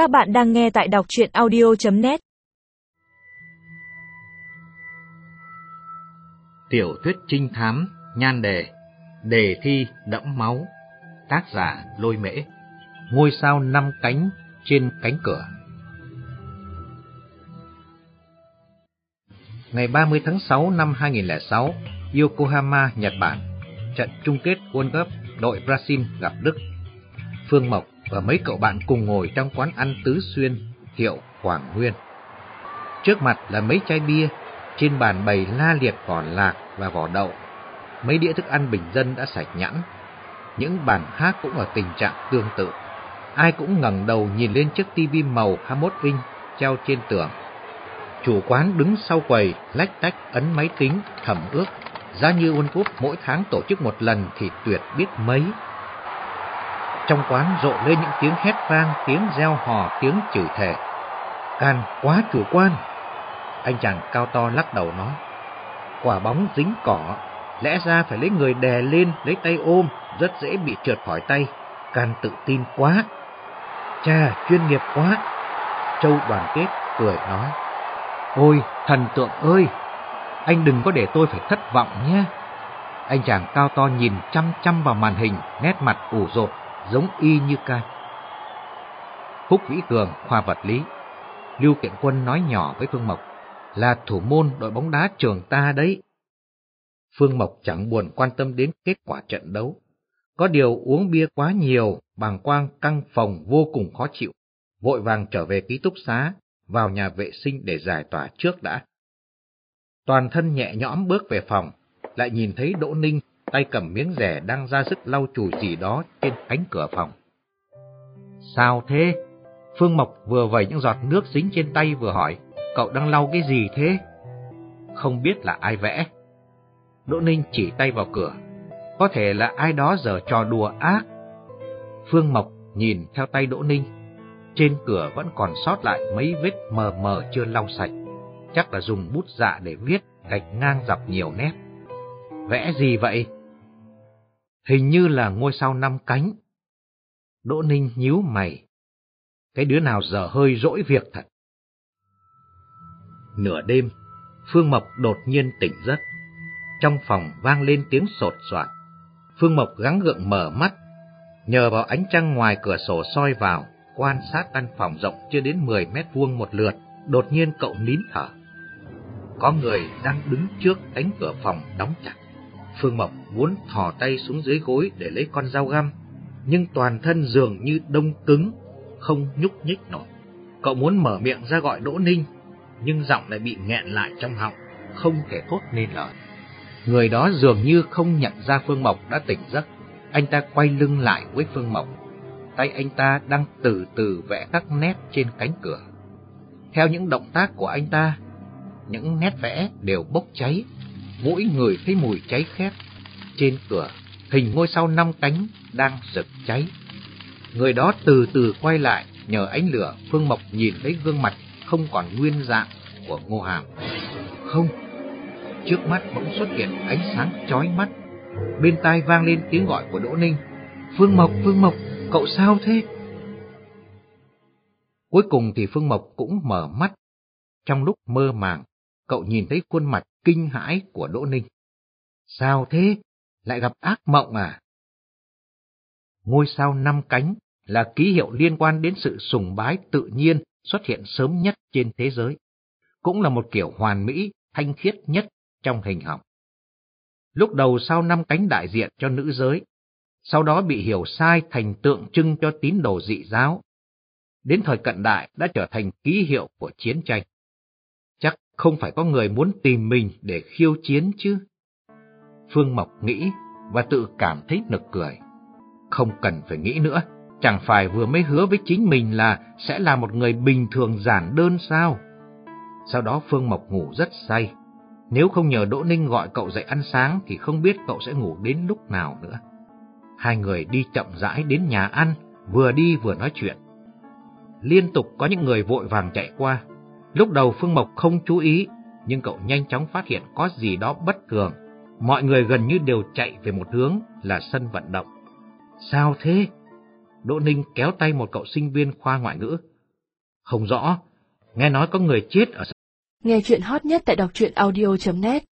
Các bạn đang nghe tại đọc chuyện audio.net Tiểu thuyết trinh thám, nhan đề, đề thi đẫm máu, tác giả lôi mễ, ngôi sao năm cánh trên cánh cửa. Ngày 30 tháng 6 năm 2006, Yokohama, Nhật Bản, trận chung kết World Cup đội Brazil gặp Đức. Phương Mộc và mấy cậu bạn cùng ngồi trong quán ăn Tứ Xuyên, hiệu Quảng Nguyên. Trước mặt là mấy chai bia, trên bàn bày la liệt vỏ lạc và vỏ đậu. Mấy đĩa thức ăn bình dân đã sạch nhẵn. Những bàn khác cũng ở tình trạng tương tự. Ai cũng ngẩng đầu nhìn lên chiếc tivi màu 21 inch treo trên tường. Chủ quán đứng sau quầy, lách tách ấn máy tính, thẩm ước. Giá như World Cup mỗi tháng tổ chức một lần thì tuyệt biết mấy. Trong quán rộ lên những tiếng hét vang, tiếng reo hò, tiếng chửi thề. Can quá chủ quan. Anh chàng cao to lắc đầu nói. Quả bóng dính cỏ, lẽ ra phải lấy người đè lên, lấy tay ôm, rất dễ bị trượt khỏi tay. Can tự tin quá. Cha, chuyên nghiệp quá. Châu đoàn kết cười nói. Ôi, thần tượng ơi, anh đừng có để tôi phải thất vọng nhé. Anh chàng cao to nhìn chăm chăm vào màn hình, nét mặt ủ rột, giống y như can. Húc Vĩ Cường, khoa vật lý. Lưu Kiện Quân nói nhỏ với Phương Mộc, là thủ môn đội bóng đá trường ta đấy. Phương Mộc chẳng buồn quan tâm đến kết quả trận đấu. Có điều uống bia quá nhiều, bàng quang căng phòng vô cùng khó chịu, vội vàng trở về ký túc xá, vào nhà vệ sinh để giải tỏa trước đã. Toàn thân nhẹ nhõm bước về phòng, lại nhìn thấy Đỗ Ninh tay cầm miếng rẻ đang ra sức lau chùi gì đó trên cánh cửa phòng. Sao thế? Phương Mộc vừa vẩy những giọt nước dính trên tay vừa hỏi, cậu đang lau cái gì thế? Không biết là ai vẽ. Đỗ Ninh chỉ tay vào cửa, có thể là ai đó giờ trò đùa ác. Phương Mộc nhìn theo tay Đỗ Ninh, trên cửa vẫn còn sót lại mấy vết mờ mờ chưa lau sạch, chắc là dùng bút dạ để viết gạch ngang dọc nhiều nét. Vẽ gì vậy? Hình như là ngôi sao năm cánh. Đỗ Ninh nhíu mày. Cái đứa nào giờ hơi dỗi việc thật. Nửa đêm, Phương Mộc đột nhiên tỉnh giấc. Trong phòng vang lên tiếng sột soạt. Phương Mộc gắng gượng mở mắt, nhờ vào ánh trăng ngoài cửa sổ soi vào, quan sát căn phòng rộng chưa đến 10 mét vuông một lượt, đột nhiên cậu nín thở. Có người đang đứng trước cánh cửa phòng đóng chặt. Phương Mộc muốn thò tay xuống dưới gối để lấy con dao găm, nhưng toàn thân dường như đông cứng, không nhúc nhích nổi. Cậu muốn mở miệng ra gọi Đỗ Ninh, nhưng giọng lại bị nghẹn lại trong họng, không thể thốt nên lời. Người đó dường như không nhận ra Phương Mộc đã tỉnh giấc. Anh ta quay lưng lại với Phương Mộc. Tay anh ta đang từ từ vẽ các nét trên cánh cửa. Theo những động tác của anh ta, những nét vẽ đều bốc cháy mỗi người thấy mùi cháy khét. Trên cửa, hình ngôi sao năm cánh đang rực cháy. Người đó từ từ quay lại, nhờ ánh lửa Phương Mộc nhìn thấy gương mặt không còn nguyên dạng của Ngô Hàm. Không, trước mắt bỗng xuất hiện ánh sáng chói mắt. Bên tai vang lên tiếng gọi của Đỗ Ninh. Phương Mộc, Phương Mộc, cậu sao thế? Cuối cùng thì Phương Mộc cũng mở mắt. Trong lúc mơ màng, cậu nhìn thấy khuôn mặt kinh hãi của Đỗ Ninh. Sao thế? Lại gặp ác mộng à? Ngôi sao năm cánh là ký hiệu liên quan đến sự sùng bái tự nhiên xuất hiện sớm nhất trên thế giới. Cũng là một kiểu hoàn mỹ, thanh khiết nhất trong hình học. Lúc đầu sao năm cánh đại diện cho nữ giới, sau đó bị hiểu sai thành tượng trưng cho tín đồ dị giáo. Đến thời cận đại đã trở thành ký hiệu của chiến tranh. Không phải có người muốn tìm mình để khiêu chiến chứ. Phương Mộc nghĩ và tự cảm thấy nực cười. Không cần phải nghĩ nữa, chẳng phải vừa mới hứa với chính mình là sẽ là một người bình thường giản đơn sao? Sau đó Phương Mộc ngủ rất say. Nếu không nhờ Đỗ Ninh gọi cậu dậy ăn sáng thì không biết cậu sẽ ngủ đến lúc nào nữa. Hai người đi chậm rãi đến nhà ăn, vừa đi vừa nói chuyện. Liên tục có những người vội vàng chạy qua, Lúc đầu Phương Mộc không chú ý, nhưng cậu nhanh chóng phát hiện có gì đó bất thường. Mọi người gần như đều chạy về một hướng là sân vận động. Sao thế? Đỗ Ninh kéo tay một cậu sinh viên khoa ngoại ngữ. Không rõ, nghe nói có người chết ở Nghe chuyện hot nhất tại đọc truyện audio.net